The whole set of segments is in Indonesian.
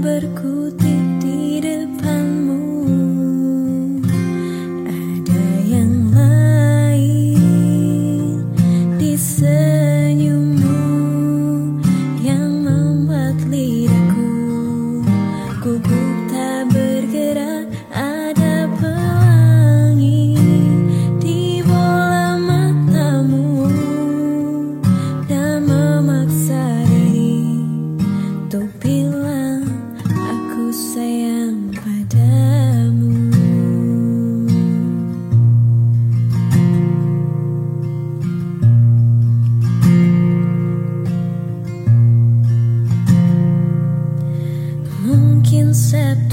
berkutik di depanmu. Ada yang lain di sunset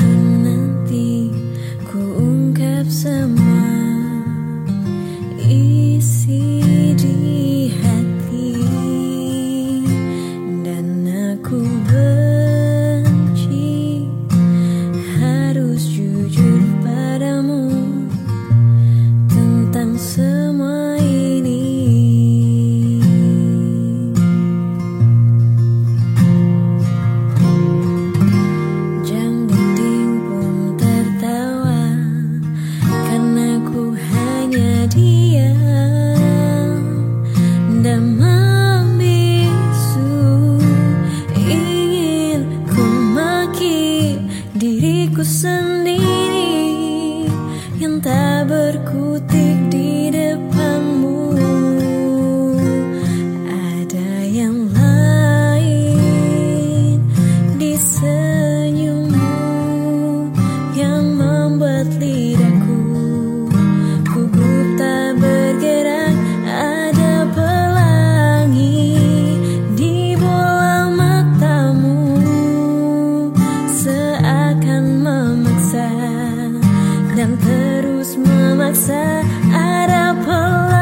dan terus memaksa ada pelan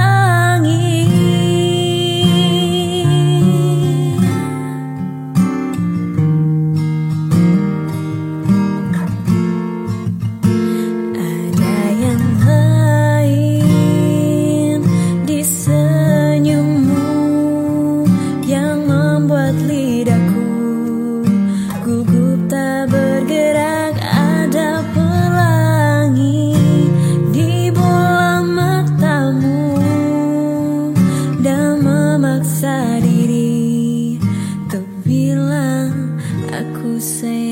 terpaksa diri. Terbilang aku sayang.